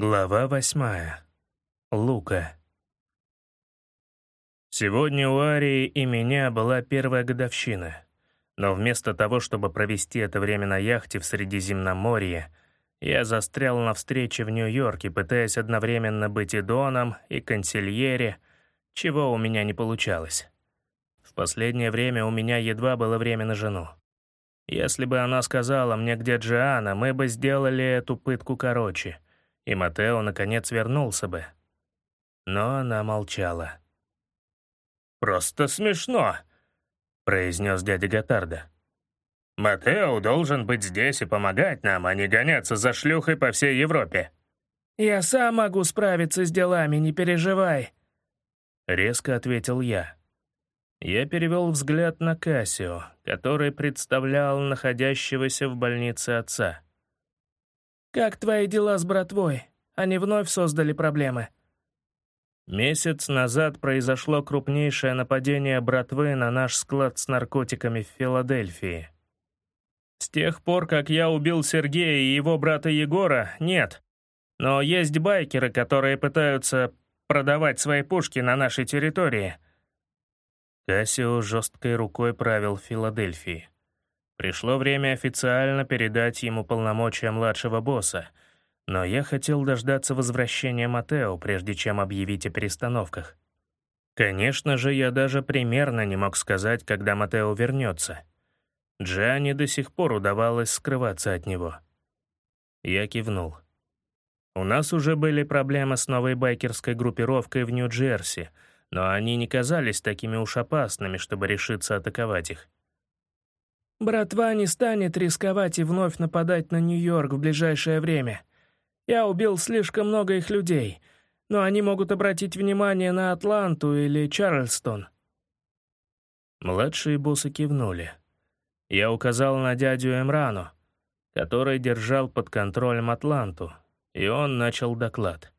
Глава восьмая. Лука. Сегодня у Арии и меня была первая годовщина. Но вместо того, чтобы провести это время на яхте в Средиземноморье, я застрял на встрече в Нью-Йорке, пытаясь одновременно быть и Доном, и консильере, чего у меня не получалось. В последнее время у меня едва было время на жену. Если бы она сказала мне, где Джиана, мы бы сделали эту пытку короче — и Матео, наконец, вернулся бы. Но она молчала. «Просто смешно», — произнес дядя Готарда. «Матео должен быть здесь и помогать нам, а не гоняться за шлюхой по всей Европе». «Я сам могу справиться с делами, не переживай», — резко ответил я. Я перевел взгляд на Кассио, который представлял находящегося в больнице отца. «Как твои дела с братвой? Они вновь создали проблемы?» Месяц назад произошло крупнейшее нападение братвы на наш склад с наркотиками в Филадельфии. С тех пор, как я убил Сергея и его брата Егора, нет. Но есть байкеры, которые пытаются продавать свои пушки на нашей территории. Кассио жесткой рукой правил Филадельфии. Пришло время официально передать ему полномочия младшего босса, но я хотел дождаться возвращения Матео, прежде чем объявить о перестановках. Конечно же, я даже примерно не мог сказать, когда Матео вернется. Джианни до сих пор удавалось скрываться от него. Я кивнул. У нас уже были проблемы с новой байкерской группировкой в Нью-Джерси, но они не казались такими уж опасными, чтобы решиться атаковать их. Братва не станет рисковать и вновь нападать на Нью-Йорк в ближайшее время. Я убил слишком много их людей, но они могут обратить внимание на Атланту или Чарльстон». Младшие боссы кивнули. Я указал на дядю Эмрану, который держал под контролем Атланту, и он начал доклад.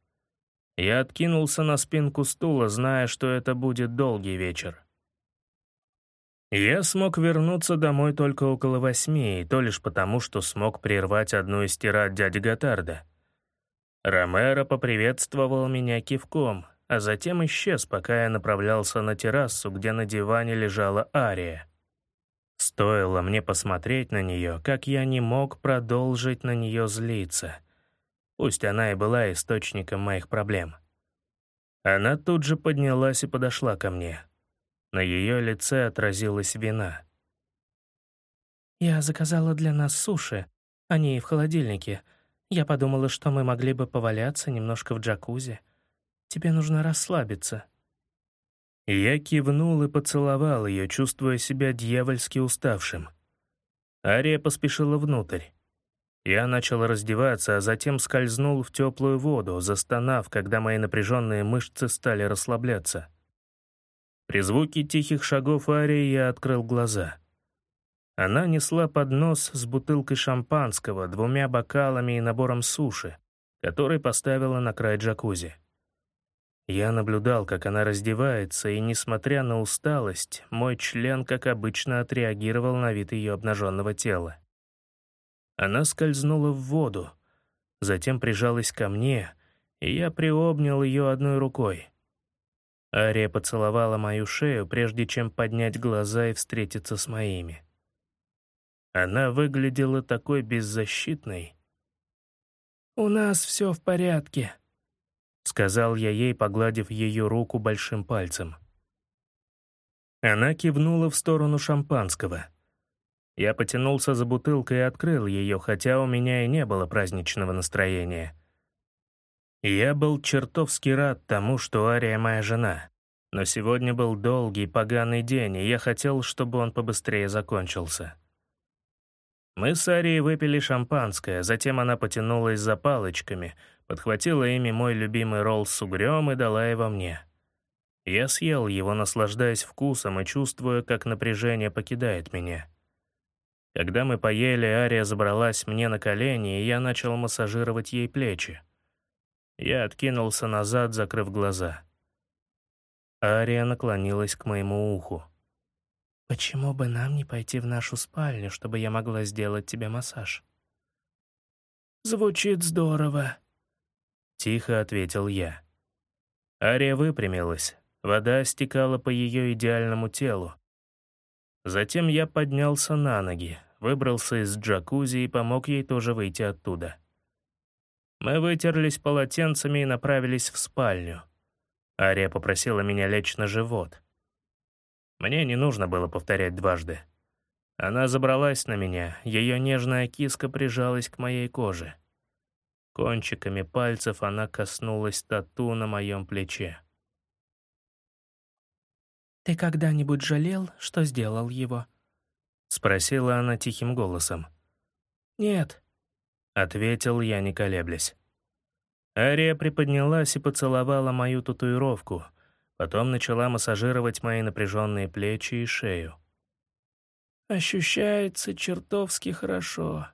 Я откинулся на спинку стула, зная, что это будет долгий вечер. Я смог вернуться домой только около восьми, и то лишь потому, что смог прервать одну из тират дяди Готарда. Ромеро поприветствовал меня кивком, а затем исчез, пока я направлялся на террасу, где на диване лежала Ария. Стоило мне посмотреть на нее, как я не мог продолжить на нее злиться. Пусть она и была источником моих проблем. Она тут же поднялась и подошла ко мне. На ее лице отразилась вина. «Я заказала для нас суши. Они в холодильнике. Я подумала, что мы могли бы поваляться немножко в джакузи. Тебе нужно расслабиться». Я кивнул и поцеловал ее, чувствуя себя дьявольски уставшим. Ария поспешила внутрь. Я начал раздеваться, а затем скользнул в теплую воду, застонав, когда мои напряженные мышцы стали расслабляться. При звуке тихих шагов Арии я открыл глаза. Она несла поднос с бутылкой шампанского, двумя бокалами и набором суши, который поставила на край джакузи. Я наблюдал, как она раздевается, и, несмотря на усталость, мой член, как обычно, отреагировал на вид ее обнаженного тела. Она скользнула в воду, затем прижалась ко мне, и я приобнял ее одной рукой. Ария поцеловала мою шею, прежде чем поднять глаза и встретиться с моими. Она выглядела такой беззащитной. «У нас все в порядке», — сказал я ей, погладив ее руку большим пальцем. Она кивнула в сторону шампанского. Я потянулся за бутылкой и открыл ее, хотя у меня и не было праздничного настроения. Я был чертовски рад тому, что Ария моя жена. Но сегодня был долгий, поганый день, и я хотел, чтобы он побыстрее закончился. Мы с Арией выпили шампанское, затем она потянулась за палочками, подхватила ими мой любимый ролл с угрём и дала его мне. Я съел его, наслаждаясь вкусом и чувствуя, как напряжение покидает меня. Когда мы поели, Ария забралась мне на колени, и я начал массажировать ей плечи. Я откинулся назад, закрыв глаза. Ария наклонилась к моему уху. «Почему бы нам не пойти в нашу спальню, чтобы я могла сделать тебе массаж?» «Звучит здорово», Тихо ответил я. Ария выпрямилась. Вода стекала по ее идеальному телу. Затем я поднялся на ноги, выбрался из джакузи и помог ей тоже выйти оттуда. Мы вытерлись полотенцами и направились в спальню. Ария попросила меня лечь на живот. Мне не нужно было повторять дважды. Она забралась на меня, ее нежная киска прижалась к моей коже. Кончиками пальцев она коснулась тату на моем плече. «Ты когда-нибудь жалел, что сделал его?» — спросила она тихим голосом. «Нет», — ответил я, не колеблясь. Ария приподнялась и поцеловала мою татуировку, потом начала массажировать мои напряженные плечи и шею. «Ощущается чертовски хорошо»,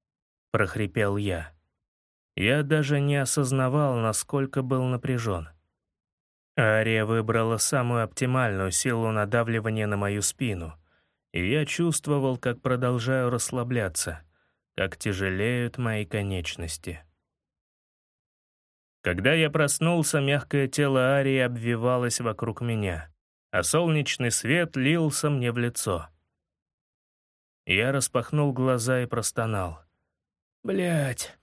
— прохрипел я. Я даже не осознавал, насколько был напряжен. Ария выбрала самую оптимальную силу надавливания на мою спину, и я чувствовал, как продолжаю расслабляться, как тяжелеют мои конечности. Когда я проснулся, мягкое тело Арии обвивалось вокруг меня, а солнечный свет лился мне в лицо. Я распахнул глаза и простонал. Блять.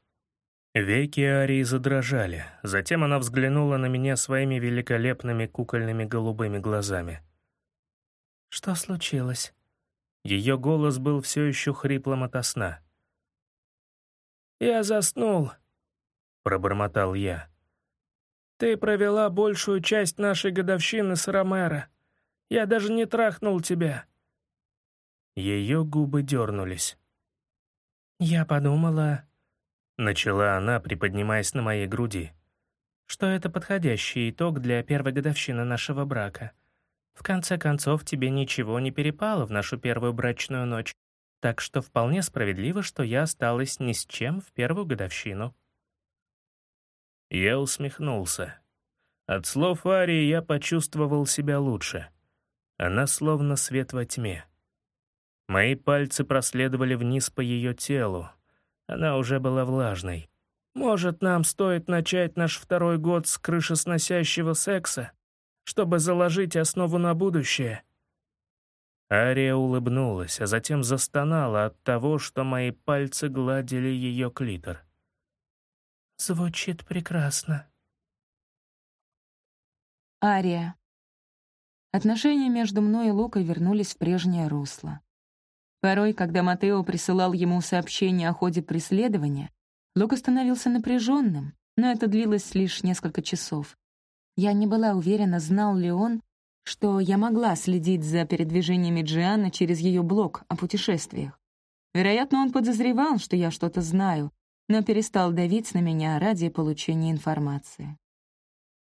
Веки Арии задрожали, затем она взглянула на меня своими великолепными кукольными голубыми глазами. «Что случилось?» Ее голос был все еще хриплым ото сна. «Я заснул», — пробормотал я. «Ты провела большую часть нашей годовщины с Ромеро. Я даже не трахнул тебя». Ее губы дернулись. «Я подумала, Начала она, приподнимаясь на моей груди. «Что это подходящий итог для первой годовщины нашего брака. В конце концов, тебе ничего не перепало в нашу первую брачную ночь, так что вполне справедливо, что я осталась ни с чем в первую годовщину». Я усмехнулся. От слов Арии я почувствовал себя лучше. Она словно свет во тьме. Мои пальцы проследовали вниз по ее телу, она уже была влажной. «Может, нам стоит начать наш второй год с крышесносящего секса, чтобы заложить основу на будущее?» Ария улыбнулась, а затем застонала от того, что мои пальцы гладили ее клитор. «Звучит прекрасно». Ария. Отношения между мной и Лукой вернулись в прежнее русло. Порой, когда Матео присылал ему сообщение о ходе преследования, Лука становился напряженным, но это длилось лишь несколько часов. Я не была уверена, знал ли он, что я могла следить за передвижениями Джианны через ее блог о путешествиях. Вероятно, он подозревал, что я что-то знаю, но перестал давить на меня ради получения информации.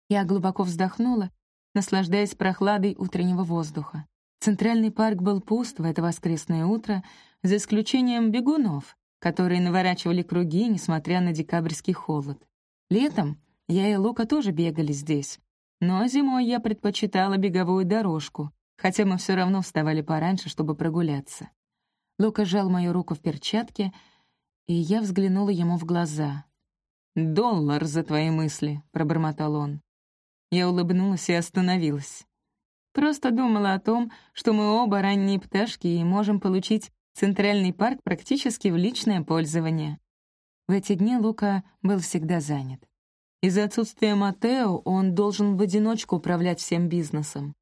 Я глубоко вздохнула, наслаждаясь прохладой утреннего воздуха. Центральный парк был пуст в это воскресное утро, за исключением бегунов, которые наворачивали круги, несмотря на декабрьский холод. Летом я и Лука тоже бегали здесь, но зимой я предпочитала беговую дорожку, хотя мы все равно вставали пораньше, чтобы прогуляться. Лука сжал мою руку в перчатке, и я взглянула ему в глаза. «Доллар за твои мысли», — пробормотал он. Я улыбнулась и остановилась. Просто думала о том, что мы оба ранние пташки и можем получить Центральный парк практически в личное пользование. В эти дни Лука был всегда занят. Из-за отсутствия Матео он должен в одиночку управлять всем бизнесом.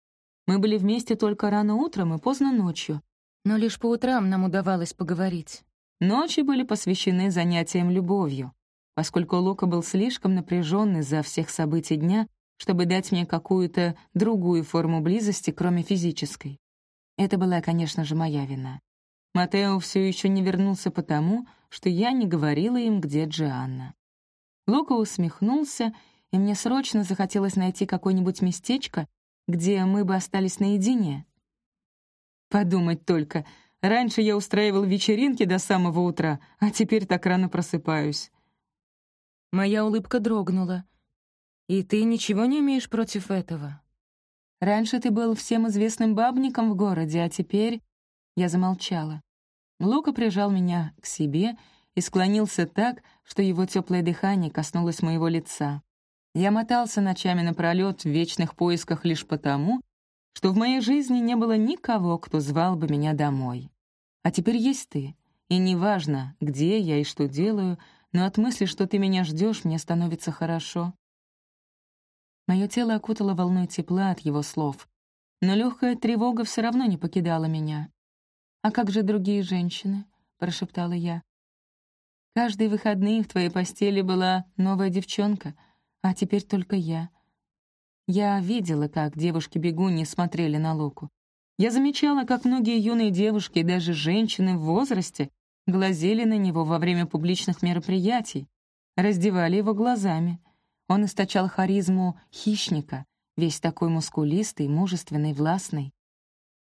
Мы были вместе только рано утром и поздно ночью, но лишь по утрам нам удавалось поговорить. Ночи были посвящены занятиям любовью, поскольку Лука был слишком напряжен из-за всех событий дня, чтобы дать мне какую-то другую форму близости, кроме физической. Это была, конечно же, моя вина. Матео все еще не вернулся потому, что я не говорила им, где Джианна. Лука усмехнулся, и мне срочно захотелось найти какое-нибудь местечко, где мы бы остались наедине. Подумать только, раньше я устраивал вечеринки до самого утра, а теперь так рано просыпаюсь. Моя улыбка дрогнула. И ты ничего не имеешь против этого? Раньше ты был всем известным бабником в городе, а теперь...» Я замолчала. Лука прижал меня к себе, и склонился так, что его теплое дыхание коснулось моего лица. Я мотался ночами напролет в вечных поисках лишь потому, что в моей жизни не было никого, кто звал бы меня домой. А теперь есть ты, и неважно, где я и что делаю, но от мысли, что ты меня ждешь, мне становится хорошо. Мое тело окутало волной тепла от его слов, но легкая тревога все равно не покидала меня. «А как же другие женщины?» — прошептала я. «Каждые выходные в твоей постели была новая девчонка, а теперь только я. Я видела, как девушки-бегуни смотрели на Луку. Я замечала, как многие юные девушки и даже женщины в возрасте глазели на него во время публичных мероприятий, раздевали его глазами. Он источал харизму хищника, весь такой мускулистый, мужественный, властный.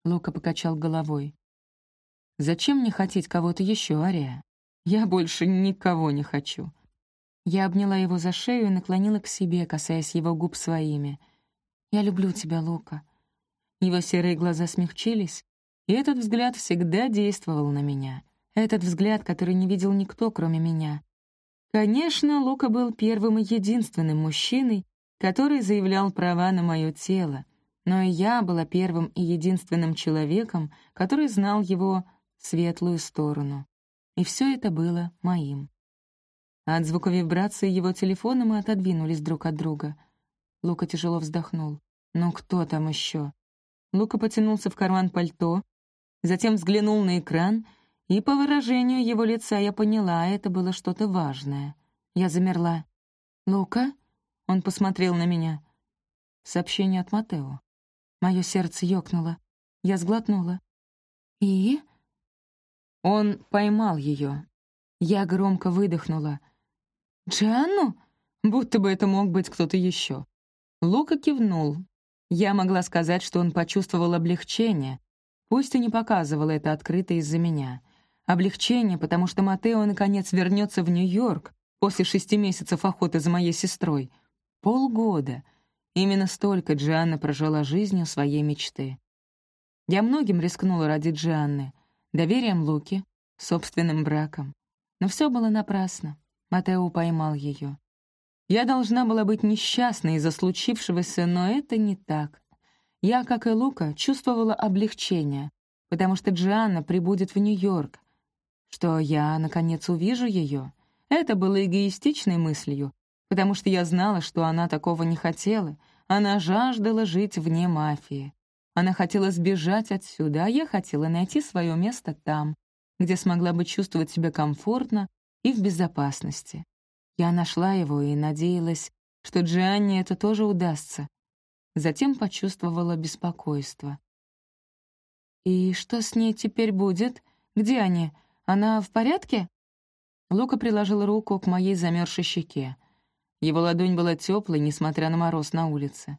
Лука покачал головой. «Зачем мне хотеть кого-то еще, Ария? Я больше никого не хочу». Я обняла его за шею и наклонила к себе, касаясь его губ своими. «Я люблю тебя, Лука». Его серые глаза смягчились, и этот взгляд всегда действовал на меня. Этот взгляд, который не видел никто, кроме меня. Конечно, Лука был первым и единственным мужчиной, который заявлял права на мое тело, но и я была первым и единственным человеком, который знал его светлую сторону. И все это было моим. От звука вибрации его телефона мы отодвинулись друг от друга. Лука тяжело вздохнул. «Ну кто там еще? Лука потянулся в карман пальто, затем взглянул на экран и по выражению его лица я поняла, это было что-то важное. Я замерла. «Лука?» Он посмотрел на меня. Сообщение от Матео. Мое сердце ёкнуло. Я сглотнула. «И?» Он поймал ее. Я громко выдохнула. «Джанну?» Будто бы это мог быть кто-то еще. Лука кивнул. Я могла сказать, что он почувствовал облегчение, пусть и не показывал это открыто из-за меня. Облегчение, потому что Матео наконец вернется в Нью-Йорк после шести месяцев охоты за моей сестрой. Полгода. Именно столько Джианна прожила жизнью своей мечты. Я многим рискнула ради Джианны. Доверием Луки, собственным браком. Но все было напрасно. Матео поймал ее. Я должна была быть несчастной из-за случившегося, но это не так. Я, как и Лука, чувствовала облегчение, потому что Джианна прибудет в Нью-Йорк, что я, наконец, увижу ее. Это было эгоистичной мыслью, потому что я знала, что она такого не хотела. Она жаждала жить вне мафии. Она хотела сбежать отсюда, а я хотела найти свое место там, где смогла бы чувствовать себя комфортно и в безопасности. Я нашла его и надеялась, что Джианне это тоже удастся. Затем почувствовала беспокойство. «И что с ней теперь будет? Где они? Она в порядке?» Лука приложил руку к моей замерзшей щеке. Его ладонь была теплой, несмотря на мороз на улице.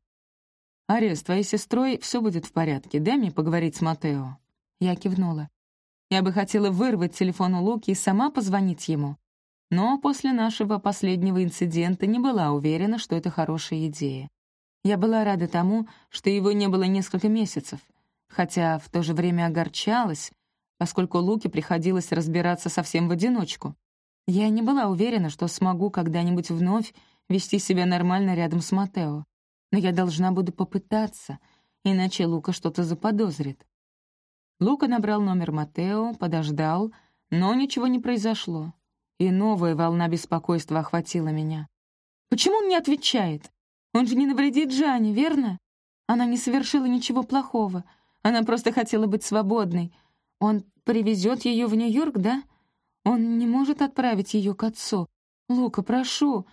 «Ария, с твоей сестрой все будет в порядке. Дай мне поговорить с Матео». Я кивнула. Я бы хотела вырвать телефон у Луки и сама позвонить ему. Но после нашего последнего инцидента не была уверена, что это хорошая идея. Я была рада тому, что его не было несколько месяцев, хотя в то же время огорчалась, поскольку Луке приходилось разбираться совсем в одиночку. Я не была уверена, что смогу когда-нибудь вновь вести себя нормально рядом с Матео. Но я должна буду попытаться, иначе Лука что-то заподозрит. Лука набрал номер Матео, подождал, но ничего не произошло. И новая волна беспокойства охватила меня. «Почему он не отвечает? Он же не навредит Джане, верно? Она не совершила ничего плохого. Она просто хотела быть свободной. Он привезет ее в Нью-Йорк, да? Он не может отправить ее к отцу. Лука, прошу!»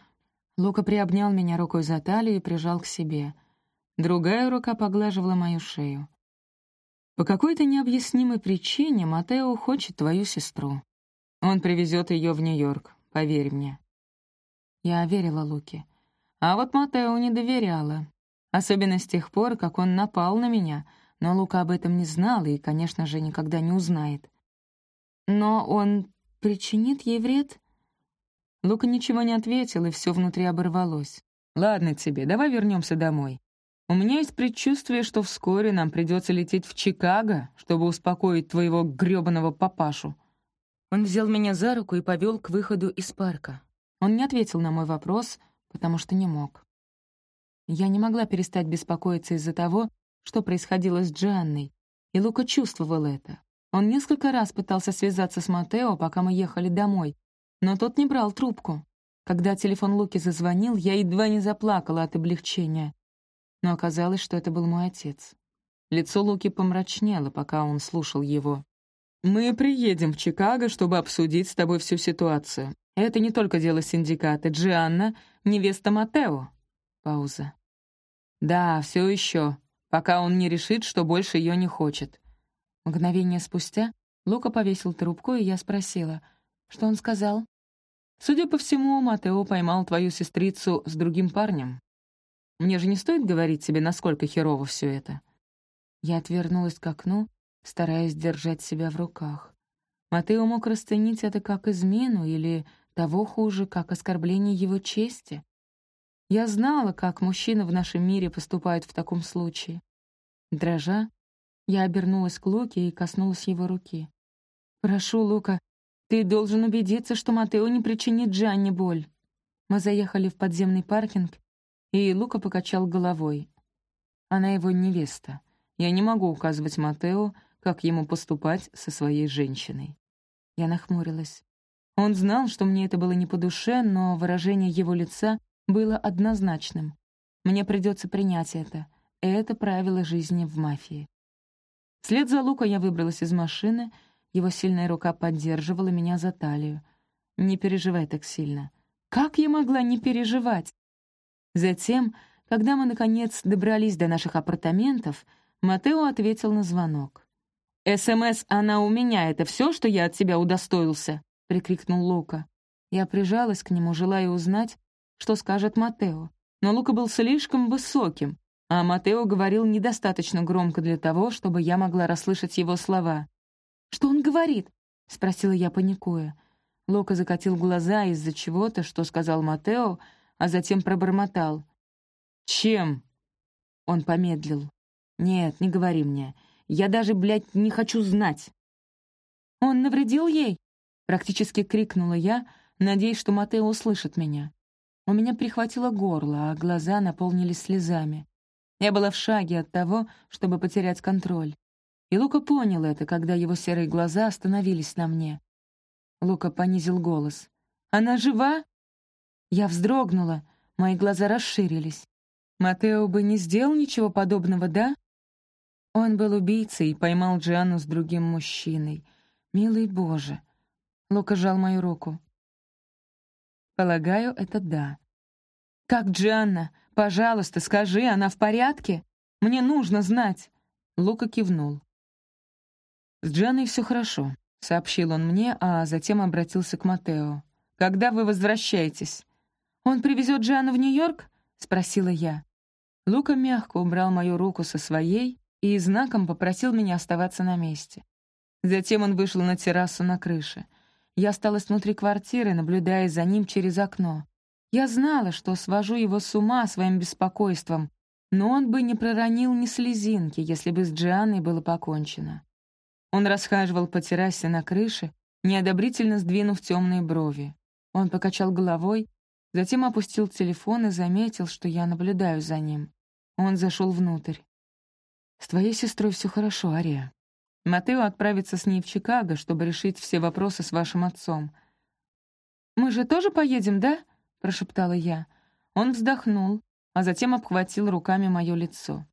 Лука приобнял меня рукой за талию и прижал к себе. Другая рука поглаживала мою шею. «По какой-то необъяснимой причине Матео хочет твою сестру. Он привезет ее в Нью-Йорк, поверь мне». Я верила Луке. А вот Матео не доверяла. Особенно с тех пор, как он напал на меня — но Лука об этом не знал и, конечно же, никогда не узнает. Но он причинит ей вред? Лука ничего не ответил, и все внутри оборвалось. «Ладно тебе, давай вернемся домой. У меня есть предчувствие, что вскоре нам придется лететь в Чикаго, чтобы успокоить твоего грёбаного папашу». Он взял меня за руку и повел к выходу из парка. Он не ответил на мой вопрос, потому что не мог. Я не могла перестать беспокоиться из-за того, что происходило с Джанной, и Лука чувствовал это. Он несколько раз пытался связаться с Матео, пока мы ехали домой, но тот не брал трубку. Когда телефон Луки зазвонил, я едва не заплакала от облегчения. Но оказалось, что это был мой отец. Лицо Луки помрачнело, пока он слушал его. «Мы приедем в Чикаго, чтобы обсудить с тобой всю ситуацию. Это не только дело синдиката. Джианна — невеста Матео». Пауза. «Да, все еще, пока он не решит, что больше ее не хочет». Мгновение спустя Лука повесил трубку, и я спросила, что он сказал. «Судя по всему, Матео поймал твою сестрицу с другим парнем. Мне же не стоит говорить тебе, насколько херово все это». Я отвернулась к окну, стараясь держать себя в руках. Матео мог расценить это как измену или, того хуже, как оскорбление его чести. Я знала, как мужчины в нашем мире поступают в таком случае. Дрожа, я обернулась к Луке и коснулась его руки. «Прошу, Лука, ты должен убедиться, что Матео не причинит Джанне боль». Мы заехали в подземный паркинг, и Лука покачал головой. Она его невеста. Я не могу указывать Матео, как ему поступать со своей женщиной. Я нахмурилась. Он знал, что мне это было не по душе, но выражение его лица было однозначным. Мне придется принять это. Это правило жизни в мафии. Вслед за Лука я выбралась из машины, его сильная рука поддерживала меня за талию. «Не переживай так сильно». Как я могла не переживать? Затем, когда мы, наконец, добрались до наших апартаментов, Матео ответил на звонок. «СМС «Она у меня» — это все, что я от тебя удостоился?» — прикрикнул Лука. Я прижалась к нему, желая узнать, что скажет Матео. Но Лука был слишком высоким, а Матео говорил недостаточно громко для того, чтобы я могла расслышать его слова. «Что он говорит?» — спросила я, паникуя. Лука закатил глаза из-за чего-то, что сказал Матео, а затем пробормотал. «Чем?» Он помедлил. «Нет, не говори мне. Я даже, блядь, не хочу знать». «Он навредил ей?» — практически крикнула я, надеясь, что Матео услышит меня. У меня прихватило горло, а глаза наполнились слезами. Я была в шаге от того, чтобы потерять контроль. И Лука понял это, когда его серые глаза остановились на мне. Лука понизил голос. «Она жива?» Я вздрогнула, мои глаза расширились. «Матео бы не сделал ничего подобного, да?» Он был убийцей и поймал Джианну с другим мужчиной. Милый Боже. Лука жал мою руку. Полагаю, это да. «Как Джианна? Пожалуйста, скажи, она в порядке? Мне нужно знать!» Лука кивнул. «С Джианной все хорошо», — сообщил он мне, а затем обратился к Матео. «Когда вы возвращаетесь?» «Он привезет Джианну в Нью-Йорк?» — спросила я. Лука мягко убрал мою руку со своей и знаком попросил меня оставаться на месте. Затем он вышел на террасу на крыше. Я осталась внутри квартиры, наблюдая за ним через окно. Я знала, что свожу его с ума своим беспокойством, но он бы не проронил ни слезинки, если бы с Джианной было покончено. Он расхаживал по террасе на крыше, неодобрительно сдвинув темные брови. Он покачал головой, затем опустил телефон и заметил, что я наблюдаю за ним. Он зашел внутрь. «С твоей сестрой все хорошо, Ария. Матео отправится с ней в Чикаго, чтобы решить все вопросы с вашим отцом». «Мы же тоже поедем, да?» — прошептала я. Он вздохнул, а затем обхватил руками мое лицо.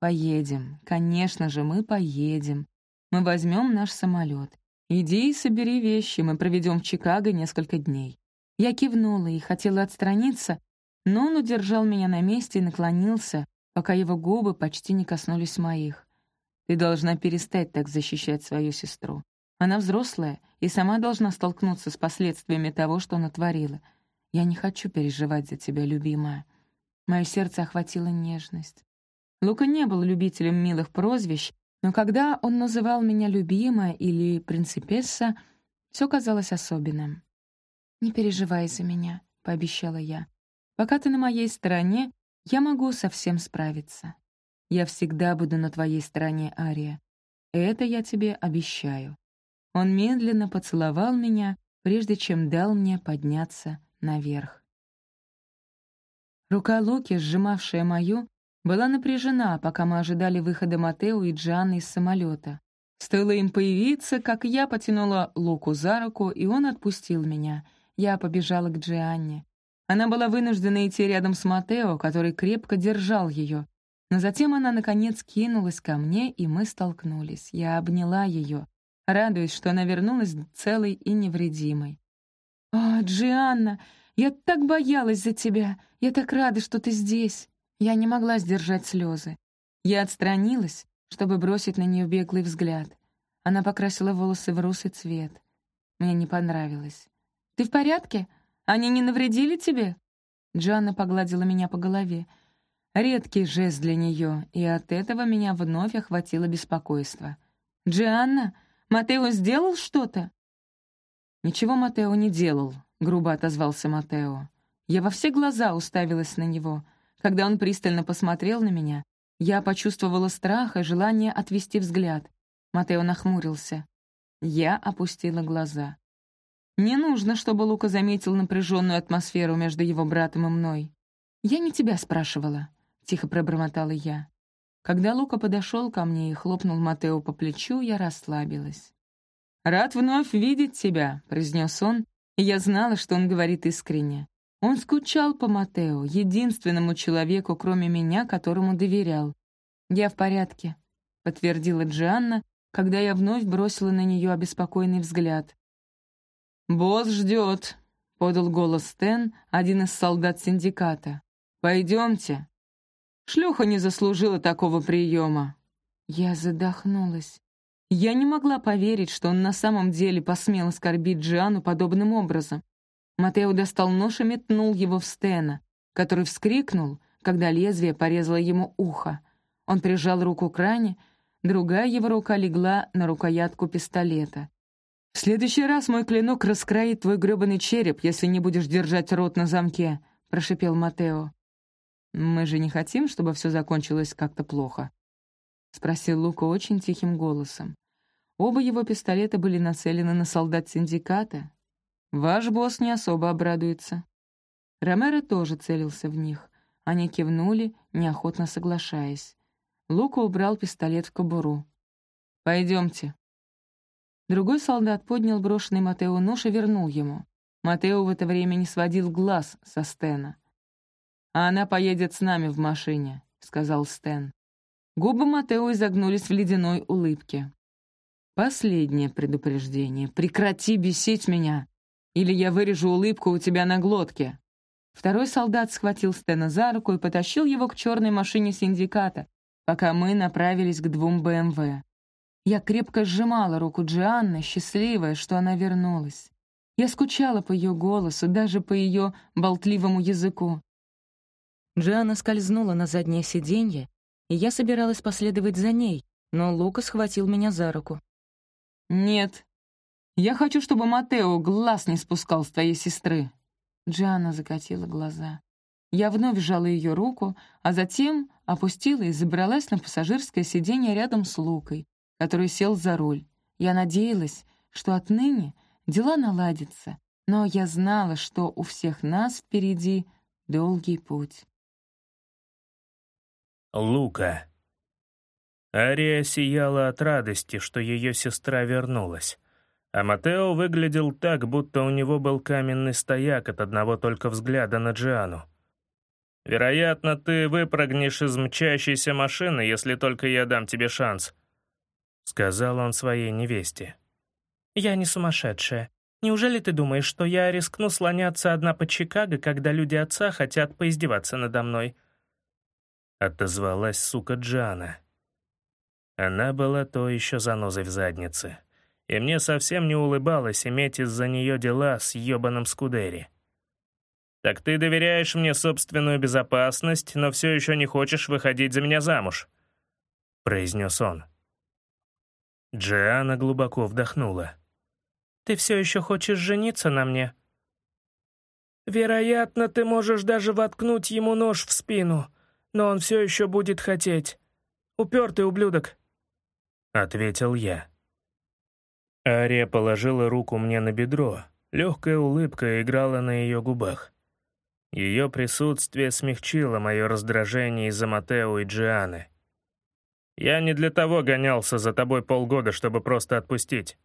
«Поедем. Конечно же, мы поедем. Мы возьмем наш самолет. Иди и собери вещи, мы проведем в Чикаго несколько дней». Я кивнула и хотела отстраниться, но он удержал меня на месте и наклонился, пока его губы почти не коснулись моих. «Ты должна перестать так защищать свою сестру. Она взрослая и сама должна столкнуться с последствиями того, что натворила. Я не хочу переживать за тебя, любимая». Мое сердце охватило нежность. Лука не был любителем милых прозвищ, но когда он называл меня любимая или принципесса, все казалось особенным. «Не переживай за меня», — пообещала я. «Пока ты на моей стороне, я могу совсем справиться. Я всегда буду на твоей стороне, Ария. Это я тебе обещаю». Он медленно поцеловал меня, прежде чем дал мне подняться наверх. Рука Луки, сжимавшая мою, была напряжена, пока мы ожидали выхода Матео и Джианны из самолета. Стоило им появиться, как я потянула Луку за руку, и он отпустил меня. Я побежала к Джианне. Она была вынуждена идти рядом с Матео, который крепко держал ее. Но затем она, наконец, кинулась ко мне, и мы столкнулись. Я обняла ее, радуясь, что она вернулась целой и невредимой. «О, Джианна, я так боялась за тебя! Я так рада, что ты здесь!» Я не могла сдержать слезы. Я отстранилась, чтобы бросить на нее беглый взгляд. Она покрасила волосы в русый цвет. Мне не понравилось. «Ты в порядке? Они не навредили тебе?» Джанна погладила меня по голове. Редкий жест для нее, и от этого меня вновь охватило беспокойство. «Джианна, Матео сделал что-то?» «Ничего Матео не делал», — грубо отозвался Матео. Я во все глаза уставилась на него. Когда он пристально посмотрел на меня, я почувствовала страх и желание отвести взгляд. Матео нахмурился. Я опустила глаза. Не нужно, чтобы Лука заметил напряженную атмосферу между его братом и мной. «Я не тебя спрашивала», — тихо пробормотала я. Когда Лука подошел ко мне и хлопнул Матео по плечу, я расслабилась. «Рад вновь видеть тебя», — произнес он, и я знала, что он говорит искренне. Он скучал по Матео, единственному человеку, кроме меня, которому доверял. «Я в порядке», — подтвердила Джианна, когда я вновь бросила на нее обеспокоенный взгляд. «Босс ждет», — подал голос Стэн, один из солдат синдиката. «Пойдемте». Шлюха не заслужила такого приема. Я задохнулась. Я не могла поверить, что он на самом деле посмел оскорбить Джиану подобным образом. Матео достал нож и метнул его в Стена, который вскрикнул, когда лезвие порезало ему ухо. Он прижал руку к ране, другая его рука легла на рукоятку пистолета. «В следующий раз мой клинок раскроит твой грёбаный череп, если не будешь держать рот на замке», — прошипел Матео. «Мы же не хотим, чтобы все закончилось как-то плохо», — спросил Лука очень тихим голосом. Оба его пистолета были нацелены на солдат синдиката, Ваш босс не особо обрадуется». Ромеро тоже целился в них. Они кивнули, неохотно соглашаясь. Лука убрал пистолет в кобуру. «Пойдемте». Другой солдат поднял брошенный Матео нож и вернул ему. Матео в это время не сводил глаз со Стена. «А она поедет с нами в машине», — сказал Стэн. Губы Матео изогнулись в ледяной улыбке. «Последнее предупреждение. Прекрати бесить меня!» Или я вырежу улыбку у тебя на глотке». Второй солдат схватил Стена за руку и потащил его к черной машине синдиката, пока мы направились к двум БМВ. Я крепко сжимала руку Джианны, счастливая, что она вернулась. Я скучала по ее голосу, даже по ее болтливому языку. Джианна скользнула на заднее сиденье, и я собиралась последовать за ней, но Лука схватил меня за руку. «Нет, я хочу, чтобы Матео глаз не спускал с твоей сестры». Джианна закатила глаза. Я вновь сжала ее руку, а затем опустила и забралась на пассажирское сиденье рядом с Лукой, который сел за руль. Я надеялась, что отныне дела наладятся, но я знала, что у всех нас впереди долгий путь. Лука. Ария сияла от радости, что ее сестра вернулась. А Матео выглядел так, будто у него был каменный стояк от одного только взгляда на Джиану. «Вероятно, ты выпрыгнешь из мчащейся машины, если только я дам тебе шанс», — сказал он своей невесте. «Я не сумасшедшая. Неужели ты думаешь, что я рискну слоняться одна по Чикаго, когда люди отца хотят поиздеваться надо мной?» Отозвалась сука Джана. Она была то еще занозой в заднице и мне совсем не улыбалось иметь из-за нее дела с ёбаным Скудери. «Так ты доверяешь мне собственную безопасность, но все еще не хочешь выходить за меня замуж», — произнес он. Джиана глубоко вдохнула. «Ты все еще хочешь жениться на мне?» «Вероятно, ты можешь даже воткнуть ему нож в спину, но он все еще будет хотеть. Упертый ублюдок», — ответил я. Ария положила руку мне на бедро. Легкая улыбка играла на ее губах. Ее присутствие смягчило мое раздражение из-за Матео и Джианы. «Я не для того гонялся за тобой полгода, чтобы просто отпустить».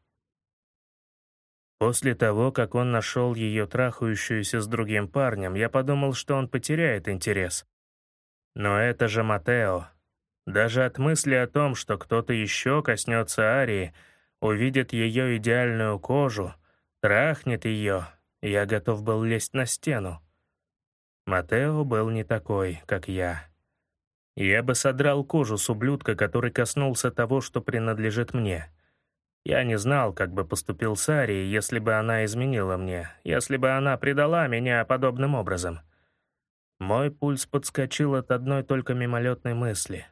После того, как он нашел ее трахающуюся с другим парнем, я подумал, что он потеряет интерес. Но это же Матео. Даже от мысли о том, что кто-то еще коснется Арии, увидит ее идеальную кожу, трахнет ее, я готов был лезть на стену. Матео был не такой, как я. Я бы содрал кожу с ублюдка, который коснулся того, что принадлежит мне. Я не знал, как бы поступил с Арией, если бы она изменила мне, если бы она предала меня подобным образом. Мой пульс подскочил от одной только мимолетной мысли.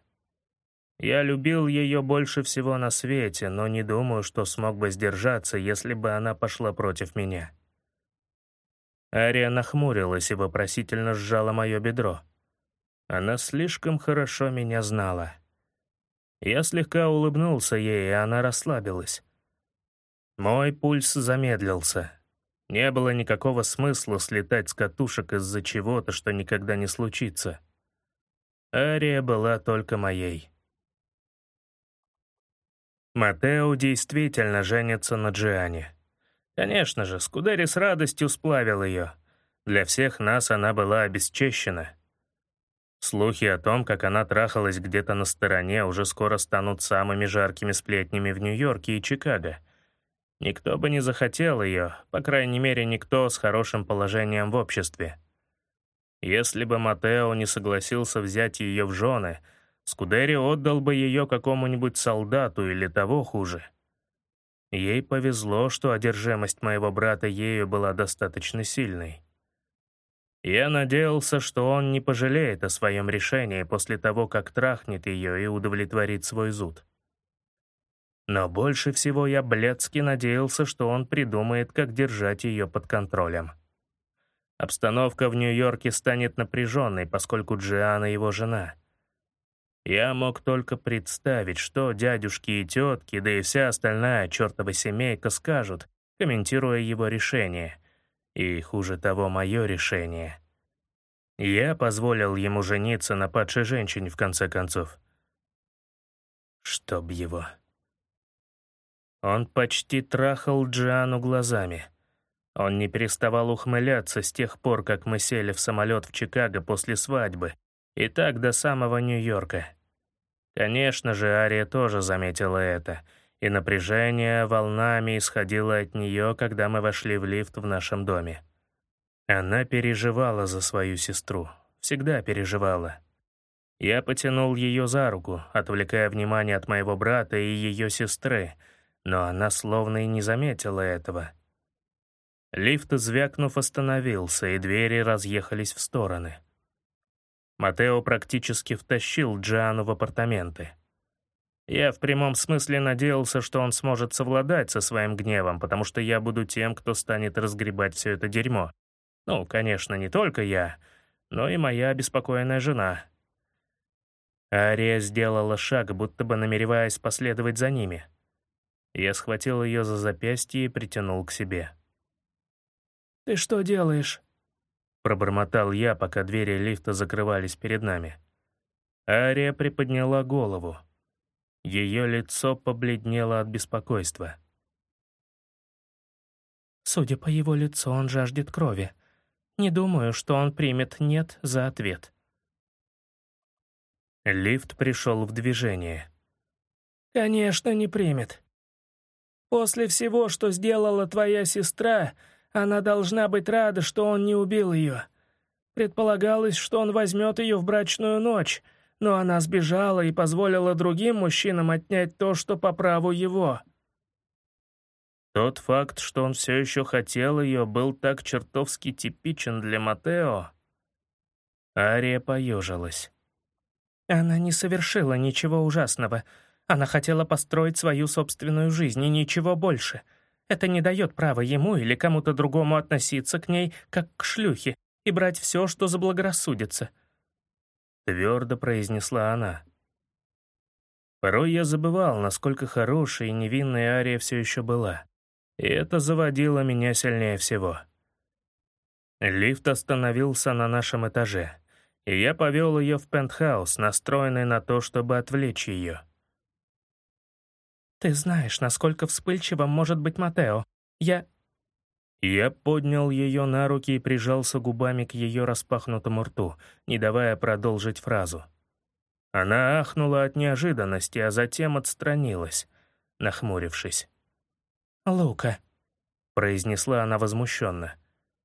Я любил ее больше всего на свете, но не думаю, что смог бы сдержаться, если бы она пошла против меня. Ария нахмурилась и вопросительно сжала мое бедро. Она слишком хорошо меня знала. Я слегка улыбнулся ей, и она расслабилась. Мой пульс замедлился. Не было никакого смысла слетать с катушек из-за чего-то, что никогда не случится. Ария была только моей. Матео действительно женится на Джиане. Конечно же, Скудери с радостью сплавил ее. Для всех нас она была обесчещена. Слухи о том, как она трахалась где-то на стороне, уже скоро станут самыми жаркими сплетнями в Нью-Йорке и Чикаго. Никто бы не захотел ее, по крайней мере, никто с хорошим положением в обществе. Если бы Матео не согласился взять ее в жены, Скудери отдал бы ее какому-нибудь солдату или того хуже — Ей повезло, что одержимость моего брата ею была достаточно сильной. Я надеялся, что он не пожалеет о своем решении после того, как трахнет ее и удовлетворит свой зуд. Но больше всего я блядски надеялся, что он придумает, как держать ее под контролем. Обстановка в Нью-Йорке станет напряженной, поскольку Джиана его жена — я мог только представить, что дядюшки и тетки, да и вся остальная чертова семейка скажут, комментируя его решение. И, хуже того, мое решение. Я позволил ему жениться на падшей женщине, в конце концов. Чтоб его. Он почти трахал Джиану глазами. Он не переставал ухмыляться с тех пор, как мы сели в самолет в Чикаго после свадьбы, и так до самого Нью-Йорка. Конечно же, Ария тоже заметила это, и напряжение волнами исходило от нее, когда мы вошли в лифт в нашем доме. Она переживала за свою сестру, всегда переживала. Я потянул ее за руку, отвлекая внимание от моего брата и ее сестры, но она словно и не заметила этого. Лифт, звякнув, остановился, и двери разъехались в стороны. Матео практически втащил Джиану в апартаменты. Я в прямом смысле надеялся, что он сможет совладать со своим гневом, потому что я буду тем, кто станет разгребать все это дерьмо. Ну, конечно, не только я, но и моя обеспокоенная жена. Ария сделала шаг, будто бы намереваясь последовать за ними. Я схватил ее за запястье и притянул к себе. «Ты что делаешь?» Пробормотал я, пока двери лифта закрывались перед нами. Ария приподняла голову. Ее лицо побледнело от беспокойства. Судя по его лицу, он жаждет крови. Не думаю, что он примет «нет» за ответ. Лифт пришел в движение. «Конечно, не примет. После всего, что сделала твоя сестра, она должна быть рада, что он не убил ее. Предполагалось, что он возьмет ее в брачную ночь, но она сбежала и позволила другим мужчинам отнять то, что по праву его. Тот факт, что он все еще хотел ее, был так чертовски типичен для Матео. Ария поежилась. Она не совершила ничего ужасного. Она хотела построить свою собственную жизнь и ничего больше — это не дает права ему или кому-то другому относиться к ней, как к шлюхе, и брать все, что заблагорассудится», — твердо произнесла она. Порой я забывал, насколько хорошей и невинной Ария все еще была. И это заводило меня сильнее всего. Лифт остановился на нашем этаже, и я повел ее в пентхаус, настроенный на то, чтобы отвлечь ее. «Ты знаешь, насколько вспыльчивым может быть Матео. Я...» Я поднял ее на руки и прижался губами к ее распахнутому рту, не давая продолжить фразу. Она ахнула от неожиданности, а затем отстранилась, нахмурившись. «Лука», — произнесла она возмущенно.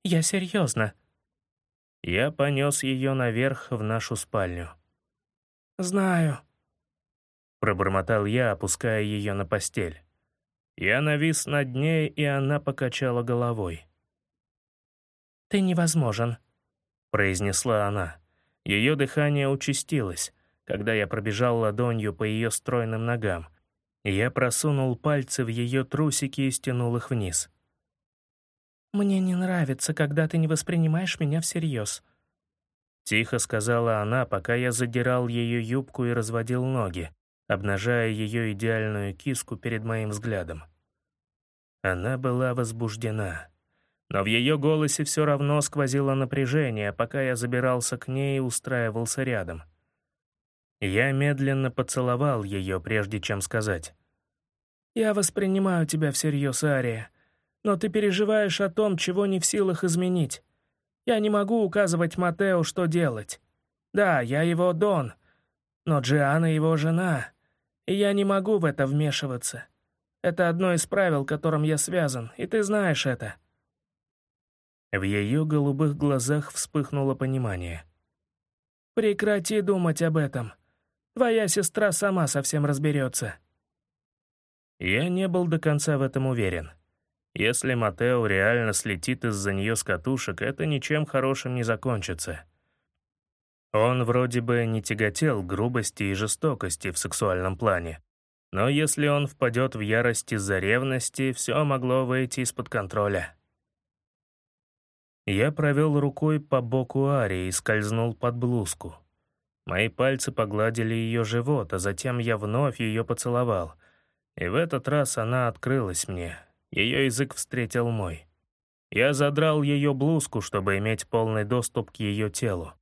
«Я серьезно». Я понес ее наверх в нашу спальню. «Знаю», — пробормотал я, опуская ее на постель. Я навис над ней, и она покачала головой. «Ты невозможен», — произнесла она. Ее дыхание участилось, когда я пробежал ладонью по ее стройным ногам. Я просунул пальцы в ее трусики и стянул их вниз. «Мне не нравится, когда ты не воспринимаешь меня всерьез», — тихо сказала она, пока я задирал ее юбку и разводил ноги, обнажая ее идеальную киску перед моим взглядом. Она была возбуждена. Но в ее голосе все равно сквозило напряжение, пока я забирался к ней и устраивался рядом. Я медленно поцеловал ее, прежде чем сказать. «Я воспринимаю тебя всерьез, Ария, но ты переживаешь о том, чего не в силах изменить. Я не могу указывать Матео, что делать. Да, я его Дон, но Джиана его жена, я не могу в это вмешиваться. Это одно из правил, которым я связан, и ты знаешь это». В ее голубых глазах вспыхнуло понимание. «Прекрати думать об этом. Твоя сестра сама совсем разберется». Я не был до конца в этом уверен. Если Матео реально слетит из-за нее с катушек, это ничем хорошим не закончится. Он вроде бы не тяготел грубости и жестокости в сексуальном плане. Но если он впадет в ярость из-за ревности, все могло выйти из-под контроля. Я провел рукой по боку Ари и скользнул под блузку. Мои пальцы погладили ее живот, а затем я вновь ее поцеловал. И в этот раз она открылась мне, ее язык встретил мой. Я задрал ее блузку, чтобы иметь полный доступ к ее телу,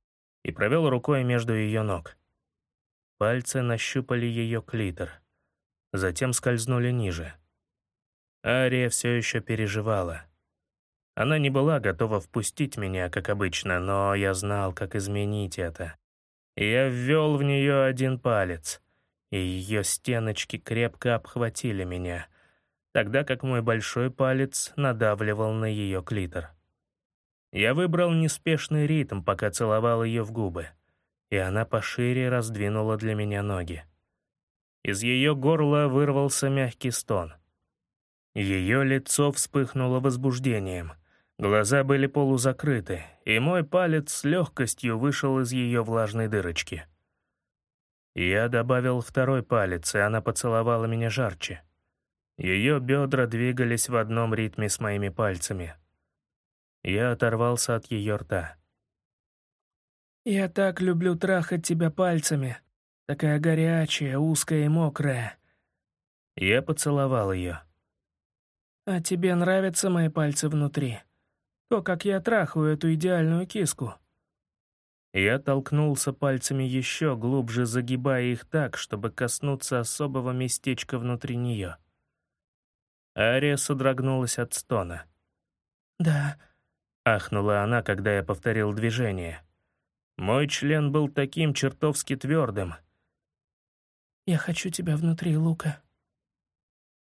и провел рукой между ее ног. Пальцы нащупали ее клитор, затем скользнули ниже. Ария все еще переживала. Она не была готова впустить меня, как обычно, но я знал, как изменить это. Я ввел в нее один палец, и ее стеночки крепко обхватили меня — тогда как мой большой палец надавливал на ее клитор. Я выбрал неспешный ритм, пока целовал ее в губы, и она пошире раздвинула для меня ноги. Из ее горла вырвался мягкий стон. Ее лицо вспыхнуло возбуждением, глаза были полузакрыты, и мой палец с легкостью вышел из ее влажной дырочки. Я добавил второй палец, и она поцеловала меня жарче. Ее бедра двигались в одном ритме с моими пальцами. Я оторвался от ее рта. «Я так люблю трахать тебя пальцами. Такая горячая, узкая и мокрая». Я поцеловал ее. «А тебе нравятся мои пальцы внутри? То, как я трахаю эту идеальную киску?» Я толкнулся пальцами еще глубже, загибая их так, чтобы коснуться особого местечка внутри нее. Ария содрогнулась от стона. «Да», — ахнула она, когда я повторил движение. Мой член был таким чертовски твердым. «Я хочу тебя внутри, Лука».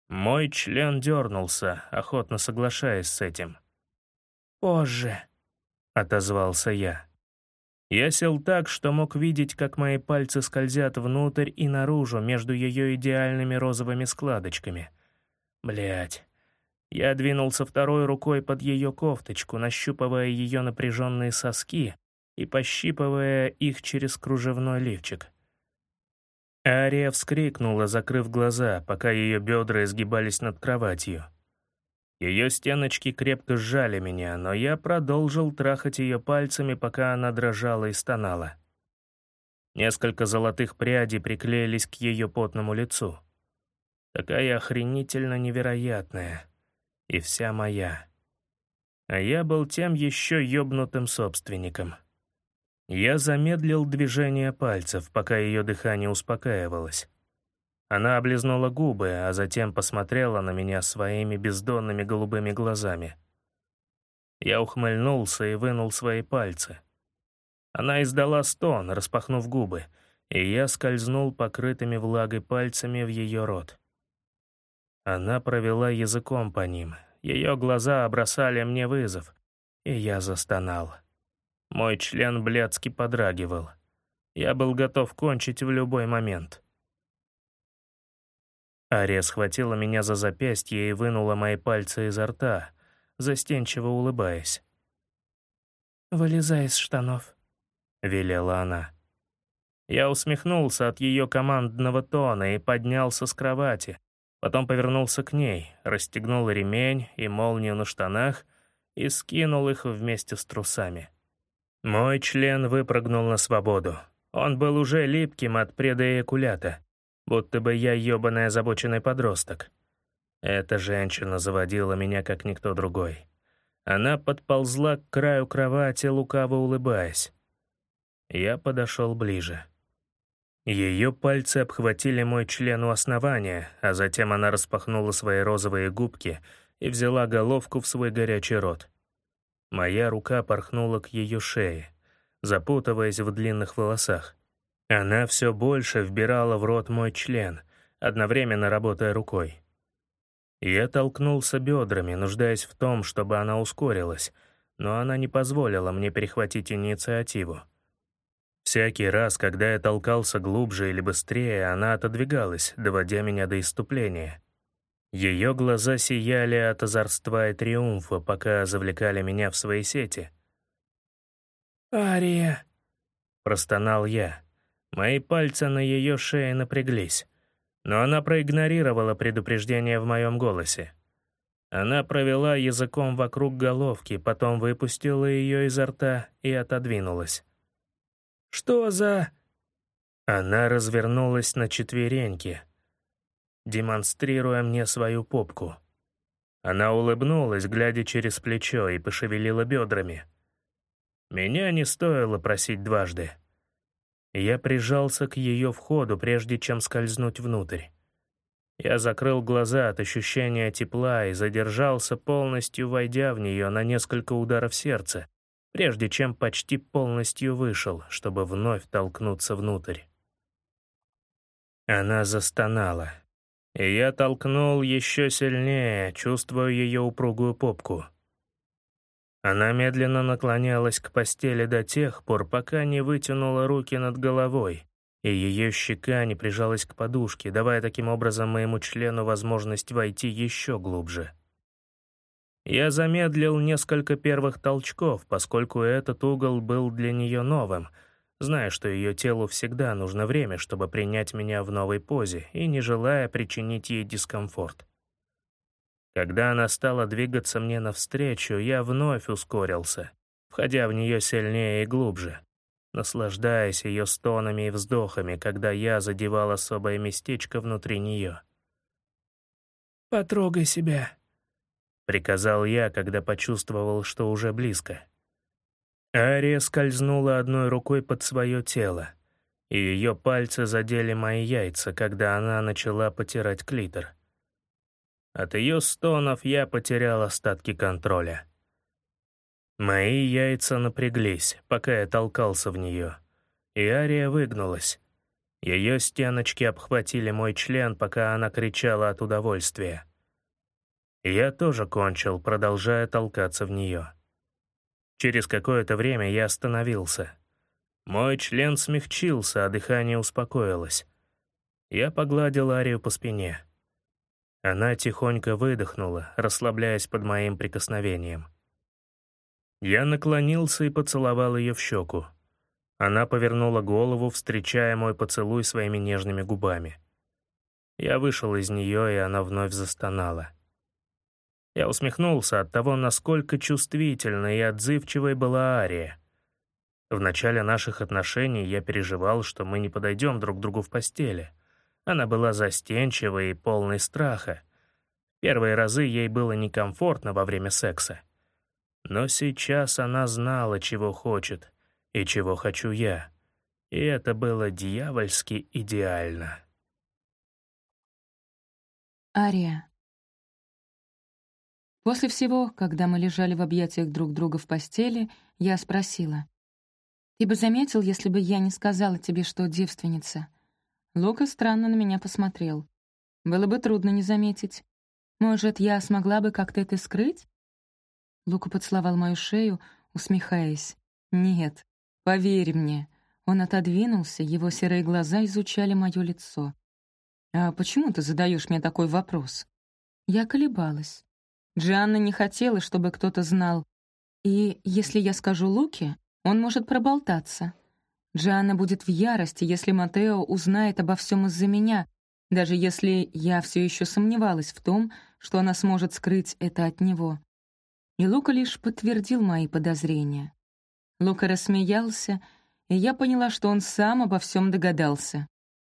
Мой член дернулся, охотно соглашаясь с этим. «Позже», — отозвался я. Я сел так, что мог видеть, как мои пальцы скользят внутрь и наружу между ее идеальными розовыми складочками — Блять. Я двинулся второй рукой под ее кофточку, нащупывая ее напряженные соски и пощипывая их через кружевной лифчик. Ария вскрикнула, закрыв глаза, пока ее бедра изгибались над кроватью. Ее стеночки крепко сжали меня, но я продолжил трахать ее пальцами, пока она дрожала и стонала. Несколько золотых прядей приклеились к ее потному лицу. Такая охренительно невероятная. И вся моя. А я был тем еще ёбнутым собственником. Я замедлил движение пальцев, пока ее дыхание успокаивалось. Она облизнула губы, а затем посмотрела на меня своими бездонными голубыми глазами. Я ухмыльнулся и вынул свои пальцы. Она издала стон, распахнув губы, и я скользнул покрытыми влагой пальцами в ее рот. Она провела языком по ним. Ее глаза бросали мне вызов, и я застонал. Мой член блядски подрагивал. Я был готов кончить в любой момент. Ария схватила меня за запястье и вынула мои пальцы изо рта, застенчиво улыбаясь. «Вылезай из штанов», — велела она. Я усмехнулся от ее командного тона и поднялся с кровати, потом повернулся к ней, расстегнул ремень и молнию на штанах и скинул их вместе с трусами. Мой член выпрыгнул на свободу. Он был уже липким от предоякулята будто бы я ёбаный озабоченный подросток. Эта женщина заводила меня, как никто другой. Она подползла к краю кровати, лукаво улыбаясь. Я подошел ближе. Ее пальцы обхватили мой член у основания, а затем она распахнула свои розовые губки и взяла головку в свой горячий рот. Моя рука порхнула к ее шее, запутываясь в длинных волосах. Она все больше вбирала в рот мой член, одновременно работая рукой. Я толкнулся бедрами, нуждаясь в том, чтобы она ускорилась, но она не позволила мне перехватить инициативу. Всякий раз, когда я толкался глубже или быстрее, она отодвигалась, доводя меня до иступления. Ее глаза сияли от озорства и триумфа, пока завлекали меня в свои сети. «Ария!» — простонал я. Мои пальцы на ее шее напряглись, но она проигнорировала предупреждение в моем голосе. Она провела языком вокруг головки, потом выпустила ее изо рта и отодвинулась. «Что за...» Она развернулась на четвереньки, демонстрируя мне свою попку. Она улыбнулась, глядя через плечо, и пошевелила бедрами. Меня не стоило просить дважды. Я прижался к ее входу, прежде чем скользнуть внутрь. Я закрыл глаза от ощущения тепла и задержался, полностью войдя в нее на несколько ударов сердца, прежде чем почти полностью вышел, чтобы вновь толкнуться внутрь. Она застонала, и я толкнул еще сильнее, чувствуя ее упругую попку. Она медленно наклонялась к постели до тех пор, пока не вытянула руки над головой, и ее щека не прижалась к подушке, давая таким образом моему члену возможность войти еще глубже. Я замедлил несколько первых толчков, поскольку этот угол был для нее новым, зная, что ее телу всегда нужно время, чтобы принять меня в новой позе и не желая причинить ей дискомфорт. Когда она стала двигаться мне навстречу, я вновь ускорился, входя в нее сильнее и глубже, наслаждаясь ее стонами и вздохами, когда я задевал особое местечко внутри нее. «Потрогай себя», — приказал я, когда почувствовал, что уже близко. Ария скользнула одной рукой под свое тело, и ее пальцы задели мои яйца, когда она начала потирать клитор. От ее стонов я потерял остатки контроля. Мои яйца напряглись, пока я толкался в нее, и Ария выгнулась. Ее стеночки обхватили мой член, пока она кричала от удовольствия. Я тоже кончил, продолжая толкаться в нее. Через какое-то время я остановился. Мой член смягчился, а дыхание успокоилось. Я погладил Арию по спине. Она тихонько выдохнула, расслабляясь под моим прикосновением. Я наклонился и поцеловал ее в щеку. Она повернула голову, встречая мой поцелуй своими нежными губами. Я вышел из нее, и она вновь застонала. Я усмехнулся от того, насколько чувствительной и отзывчивой была Ария. В начале наших отношений я переживал, что мы не подойдем друг другу в постели. Она была застенчивой и полной страха. Первые разы ей было некомфортно во время секса. Но сейчас она знала, чего хочет и чего хочу я. И это было дьявольски идеально. Ария. После всего, когда мы лежали в объятиях друг друга в постели, я спросила. «Ты бы заметил, если бы я не сказала тебе, что девственница?» Лука странно на меня посмотрел. «Было бы трудно не заметить. Может, я смогла бы как-то это скрыть?» Лука поцеловал мою шею, усмехаясь. «Нет, поверь мне». Он отодвинулся, его серые глаза изучали мое лицо. «А почему ты задаешь мне такой вопрос?» Я колебалась. Джианна не хотела, чтобы кто-то знал. И если я скажу Луке, он может проболтаться. Джианна будет в ярости, если Матео узнает обо всем из-за меня, даже если я все еще сомневалась в том, что она сможет скрыть это от него. И Лука лишь подтвердил мои подозрения. Лука рассмеялся, и я поняла, что он сам обо всем догадался.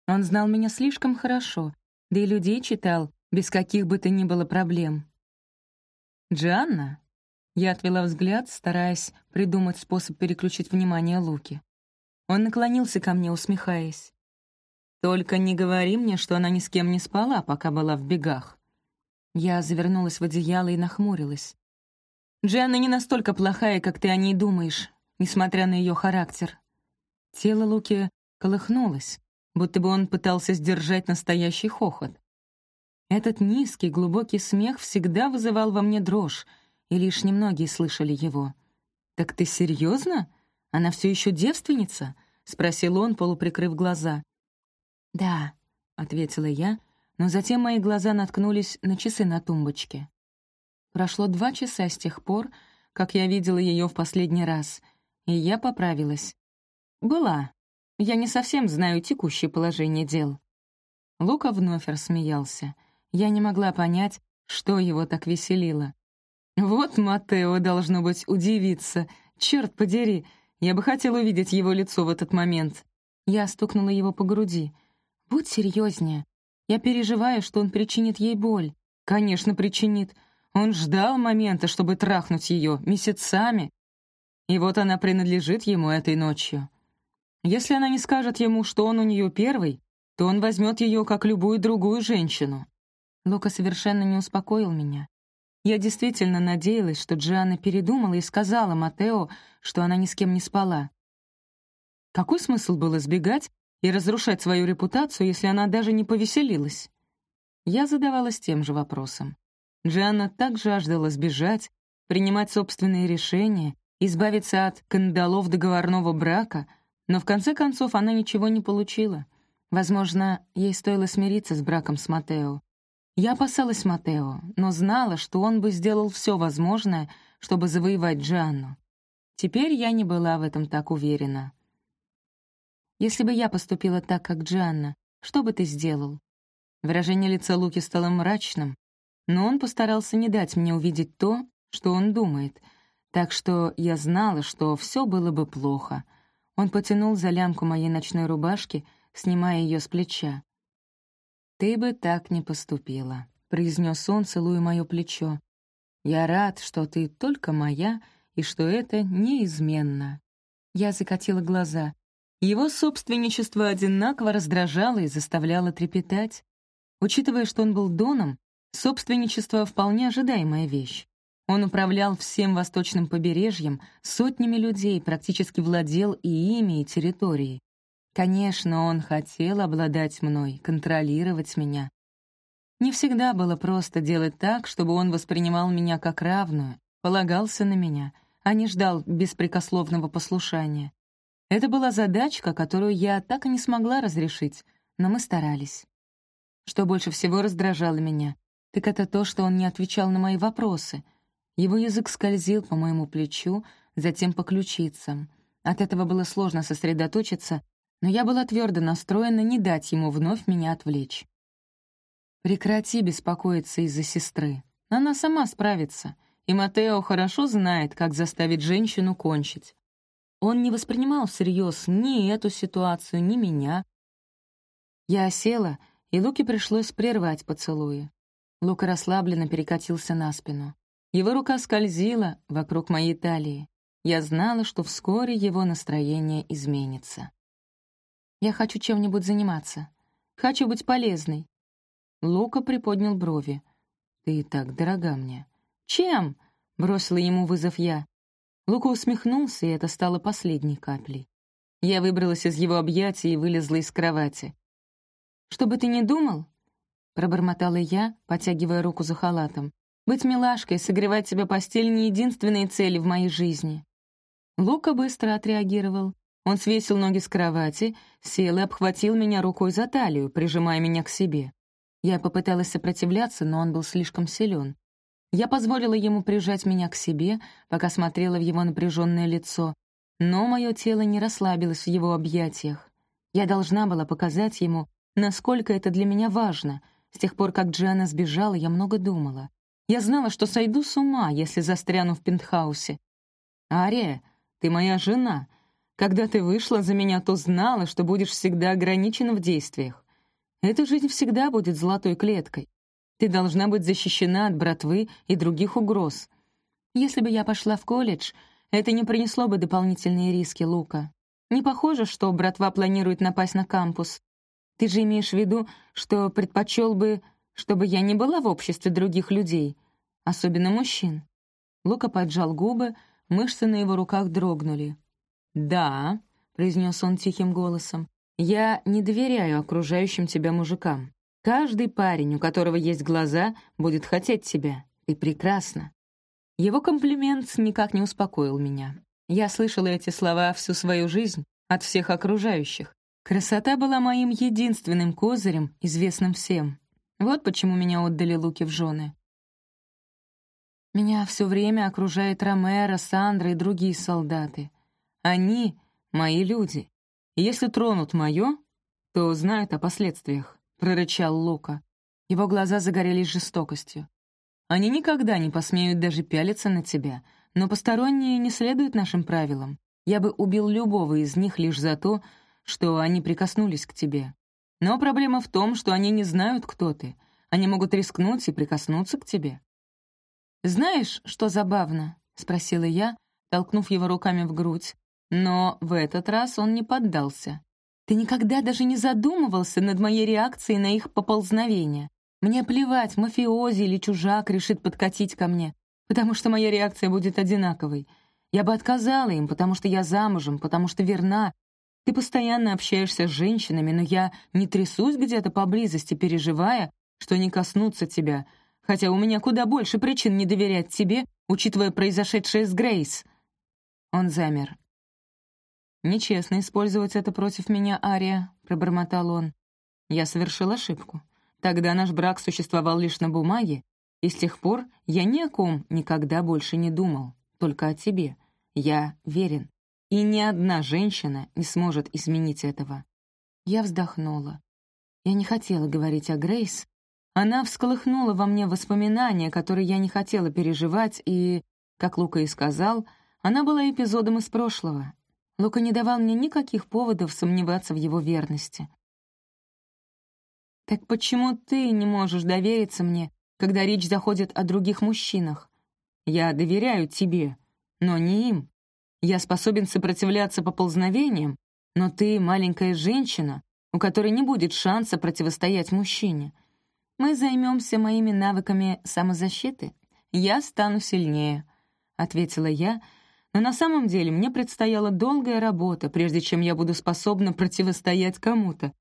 Он знал меня слишком хорошо, да и людей читал, без каких бы то ни было проблем. «Джианна?» Я отвела взгляд, стараясь придумать способ переключить внимание Луки. Он наклонился ко мне, усмехаясь. «Только не говори мне, что она ни с кем не спала, пока была в бегах». Я завернулась в одеяло и нахмурилась. «Джианна не настолько плохая, как ты о ней думаешь, несмотря на ее характер». Тело Луки колыхнулось, будто бы он пытался сдержать настоящий хохот. Этот низкий, глубокий смех всегда вызывал во мне дрожь, и лишь немногие слышали его. «Так ты серьезно? Она все еще девственница?» — спросил он, полуприкрыв глаза. «Да», — ответила я, но затем мои глаза наткнулись на часы на тумбочке. Прошло два часа с тех пор, как я видела ее в последний раз, и я поправилась. «Была. Я не совсем знаю текущее положение дел». Лука вновь рассмеялся — я не могла понять, что его так веселило. Вот Матео, должно быть, удивиться. Черт подери, я бы хотела увидеть его лицо в этот момент. Я стукнула его по груди. «Будь серьезнее. Я переживаю, что он причинит ей боль». «Конечно, причинит. Он ждал момента, чтобы трахнуть ее месяцами. И вот она принадлежит ему этой ночью. Если она не скажет ему, что он у нее первый, то он возьмет ее как любую другую женщину. Лука совершенно не успокоил меня. Я действительно надеялась, что Джианна передумала и сказала Матео, что она ни с кем не спала. Какой смысл было сбегать и разрушать свою репутацию, если она даже не повеселилась? Я задавалась тем же вопросом. Джианна так жаждала сбежать, принимать собственные решения, избавиться от кандалов договорного брака, но в конце концов она ничего не получила. Возможно, ей стоило смириться с браком с Матео. Я опасалась Матео, но знала, что он бы сделал все возможное, чтобы завоевать Джанну. Теперь я не была в этом так уверена. «Если бы я поступила так, как Джанна, что бы ты сделал?» Выражение лица Луки стало мрачным, но он постарался не дать мне увидеть то, что он думает, так что я знала, что все было бы плохо. Он потянул за лямку моей ночной рубашки, снимая ее с плеча. «Ты бы так не поступила», — произнес он, целуя мое плечо. «Я рад, что ты только моя и что это неизменно». Я закатила глаза. Его собственничество одинаково раздражало и заставляло трепетать. Учитывая, что он был доном, собственничество — вполне ожидаемая вещь. Он управлял всем восточным побережьем, сотнями людей, практически владел и ими, и территорией. Конечно, он хотел обладать мной, контролировать меня. Не всегда было просто делать так, чтобы он воспринимал меня как равную, полагался на меня, а не ждал беспрекословного послушания. Это была задачка, которую я так и не смогла разрешить, но мы старались. Что больше всего раздражало меня, так это то, что он не отвечал на мои вопросы. Его язык скользил по моему плечу, затем по ключицам. От этого было сложно сосредоточиться но я была твердо настроена не дать ему вновь меня отвлечь. «Прекрати беспокоиться из-за сестры. Она сама справится, и Матео хорошо знает, как заставить женщину кончить». Он не воспринимал всерьез ни эту ситуацию, ни меня. Я села, и Луке пришлось прервать поцелуи. Лука расслабленно перекатился на спину. Его рука скользила вокруг моей талии. Я знала, что вскоре его настроение изменится. «Я хочу чем-нибудь заниматься. Хочу быть полезной». Лука приподнял брови. «Ты и так дорога мне». «Чем?» — бросила ему вызов я. Лука усмехнулся, и это стало последней каплей. Я выбралась из его объятий и вылезла из кровати. «Что бы ты ни думал?» — пробормотала я, потягивая руку за халатом. «Быть милашкой, согревать себе постель — не единственные цели в моей жизни». Лука быстро отреагировал. Он свесил ноги с кровати, сел и обхватил меня рукой за талию, прижимая меня к себе. Я попыталась сопротивляться, но он был слишком силен. Я позволила ему прижать меня к себе, пока смотрела в его напряженное лицо, но мое тело не расслабилось в его объятиях. Я должна была показать ему, насколько это для меня важно. С тех пор, как Джиана сбежала, я много думала. Я знала, что сойду с ума, если застряну в пентхаусе. «Ария, ты моя жена. Когда ты вышла за меня, то знала, что будешь всегда ограничена в действиях. Эта жизнь всегда будет золотой клеткой. Ты должна быть защищена от братвы и других угроз. Если бы я пошла в колледж, это не принесло бы дополнительные риски, Лука. Не похоже, что братва планирует напасть на кампус. Ты же имеешь в виду, что предпочел бы, чтобы я не была в обществе других людей, особенно мужчин?» Лука поджал губы, мышцы на его руках дрогнули. «Да», — произнес он тихим голосом, — «я не доверяю окружающим тебя мужикам. Каждый парень, у которого есть глаза, будет хотеть тебя. Ты прекрасна». Его комплимент никак не успокоил меня. Я слышала эти слова всю свою жизнь от всех окружающих. Красота была моим единственным козырем, известным всем. Вот почему меня отдали Луки в жены. Меня все время окружает Ромеро, Сандра и другие солдаты. Они — мои люди. если тронут мое, то знают о последствиях прорычал Лука. Его глаза загорелись жестокостью. «Они никогда не посмеют даже пялиться на тебя, но посторонние не следуют нашим правилам. Я бы убил любого из них лишь за то, что они прикоснулись к тебе. Но проблема в том, что они не знают, кто ты. Они могут рискнуть и прикоснуться к тебе». «Знаешь, что забавно?» — спросила я, толкнув его руками в грудь. Но в этот раз он не поддался. Ты никогда даже не задумывался над моей реакцией на их поползновение. Мне плевать, мафиози или чужак решит подкатить ко мне, потому что моя реакция будет одинаковой. Я бы отказала им, потому что я замужем, потому что верна. Ты постоянно общаешься с женщинами, но я не трясусь где-то поблизости, переживая, что не коснутся тебя, хотя у меня куда больше причин не доверять тебе, учитывая произошедшее с Грейс». Он замер. «Нечестно использовать это против меня, Ария», — пробормотал он. «Я совершил ошибку. Тогда наш брак существовал лишь на бумаге, и с тех пор я ни о ком никогда больше не думал, только о тебе. Я верен. И ни одна женщина не сможет изменить этого». Я вздохнула. Я не хотела говорить о Грейс. Она всколыхнула во мне воспоминания, которые я не хотела переживать, и, как Лука и сказал, она была эпизодом из прошлого, Лука не давал мне никаких поводов сомневаться в его верности. «Так почему ты не можешь довериться мне, когда речь заходит о других мужчинах? Я доверяю тебе, но не им. Я способен сопротивляться поползновениям, но ты маленькая женщина, у которой не будет шанса противостоять мужчине. Мы займемся моими навыками самозащиты. Я стану сильнее», — ответила я, — но на самом деле мне предстояла долгая работа, прежде чем я буду способна противостоять кому-то,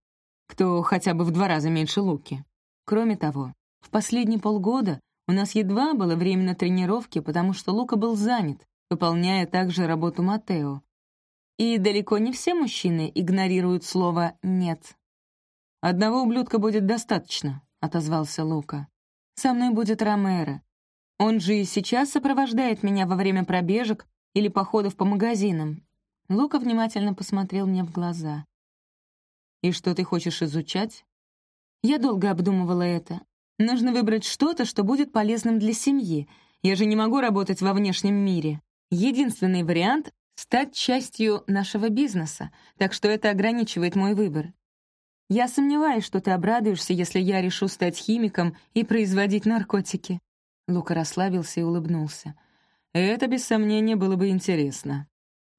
кто хотя бы в два раза меньше Луки. Кроме того, в последние полгода у нас едва было время на тренировки, потому что Лука был занят, выполняя также работу Матео. И далеко не все мужчины игнорируют слово «нет». «Одного ублюдка будет достаточно», — отозвался Лука. «Со мной будет Ромеро. Он же и сейчас сопровождает меня во время пробежек или походов по магазинам. Лука внимательно посмотрел мне в глаза. «И что ты хочешь изучать?» Я долго обдумывала это. Нужно выбрать что-то, что будет полезным для семьи. Я же не могу работать во внешнем мире. Единственный вариант — стать частью нашего бизнеса, так что это ограничивает мой выбор. Я сомневаюсь, что ты обрадуешься, если я решу стать химиком и производить наркотики». Лука расслабился и улыбнулся. «Это, без сомнения, было бы интересно».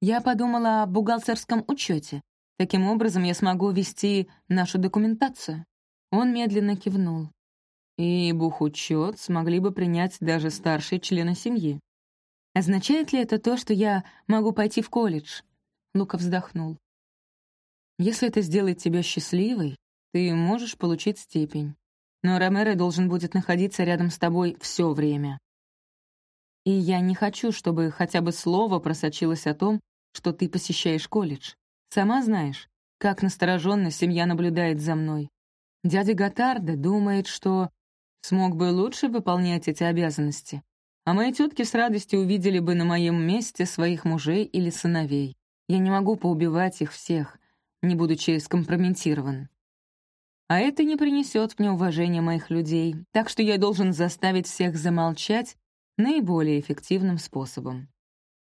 Я подумала о бухгалтерском учете. Таким образом, я смогу вести нашу документацию. Он медленно кивнул. И бухучет смогли бы принять даже старшие члены семьи. Означает ли это то, что я могу пойти в колледж? Лука вздохнул. Если это сделает тебя счастливой, ты можешь получить степень. Но Ромеро должен будет находиться рядом с тобой все время. И я не хочу, чтобы хотя бы слово просочилось о том, что ты посещаешь колледж. Сама знаешь, как настороженно семья наблюдает за мной. Дядя Готарда думает, что смог бы лучше выполнять эти обязанности, а мои тетки с радостью увидели бы на моем месте своих мужей или сыновей. Я не могу поубивать их всех, не будучи скомпрометирован. А это не принесет мне уважения моих людей, так что я должен заставить всех замолчать наиболее эффективным способом.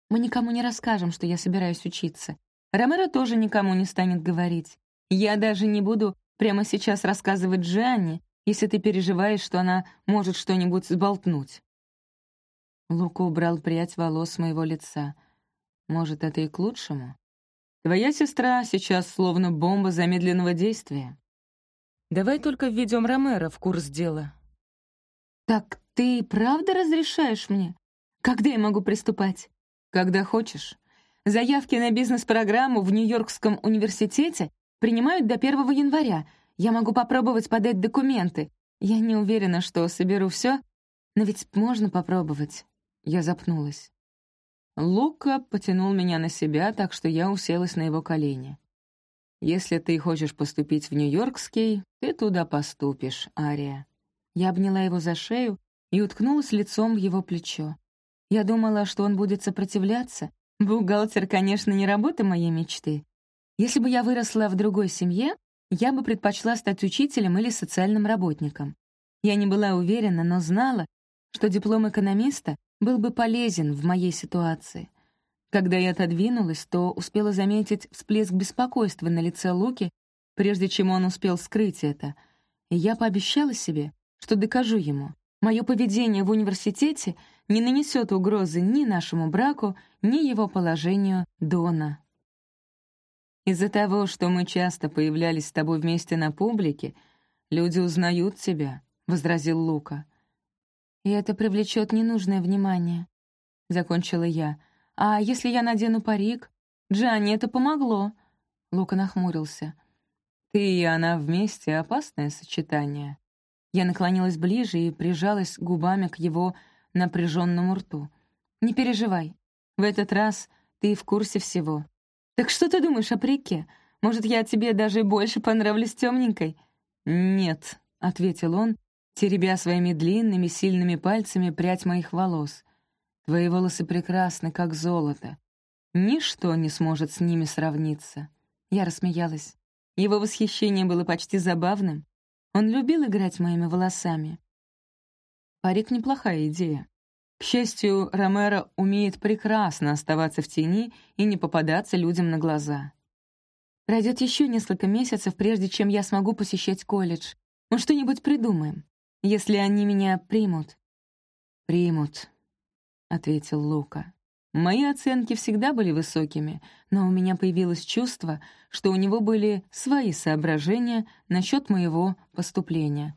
Мы никому не расскажем, что я собираюсь учиться. Ромеро тоже никому не станет говорить. Я даже не буду прямо сейчас рассказывать Джанне, если ты переживаешь, что она может что-нибудь сболтнуть. Лука убрал прядь волос с моего лица. Может, это и к лучшему? Твоя сестра сейчас словно бомба замедленного действия. Давай только введем Ромеро в курс дела. Так ты правда разрешаешь мне? Когда я могу приступать? Когда хочешь. Заявки на бизнес-программу в Нью-Йоркском университете принимают до 1 января. Я могу попробовать подать документы. Я не уверена, что соберу все, но ведь можно попробовать. Я запнулась. Лука потянул меня на себя, так что я уселась на его колени. «Если ты хочешь поступить в Нью-Йоркский, ты туда поступишь, Ария». Я обняла его за шею и уткнулась лицом в его плечо. Я думала, что он будет сопротивляться. Бухгалтер, конечно, не работа моей мечты. Если бы я выросла в другой семье, я бы предпочла стать учителем или социальным работником. Я не была уверена, но знала, что диплом экономиста был бы полезен в моей ситуации. Когда я отодвинулась, то успела заметить всплеск беспокойства на лице Луки, прежде чем он успел скрыть это, и я пообещала себе, что докажу ему. Мое поведение в университете не нанесет угрозы ни нашему браку, ни его положению Дона. Из-за того, что мы часто появлялись с тобой вместе на публике, люди узнают тебя, — возразил Лука и это привлечет ненужное внимание», — закончила я. «А если я надену парик? Джанни, это помогло». Лука нахмурился. «Ты и она вместе — опасное сочетание». Я наклонилась ближе и прижалась губами к его напряженному рту. «Не переживай. В этот раз ты в курсе всего. Так что ты думаешь о парике? Может, я тебе даже больше понравлюсь темненькой?» «Нет», — ответил он, теребя своими длинными, сильными пальцами прядь моих волос. «Твои волосы прекрасны, как золото. Ничто не сможет с ними сравниться». Я рассмеялась. Его восхищение было почти забавным. Он любил играть моими волосами. Парик — неплохая идея. К счастью, Ромеро умеет прекрасно оставаться в тени и не попадаться людям на глаза. Пройдет еще несколько месяцев, прежде чем я смогу посещать колледж. Мы что-нибудь придумаем если они меня примут». «Примут», — ответил Лука. Мои оценки всегда были высокими, но у меня появилось чувство, что у него были свои соображения насчет моего поступления.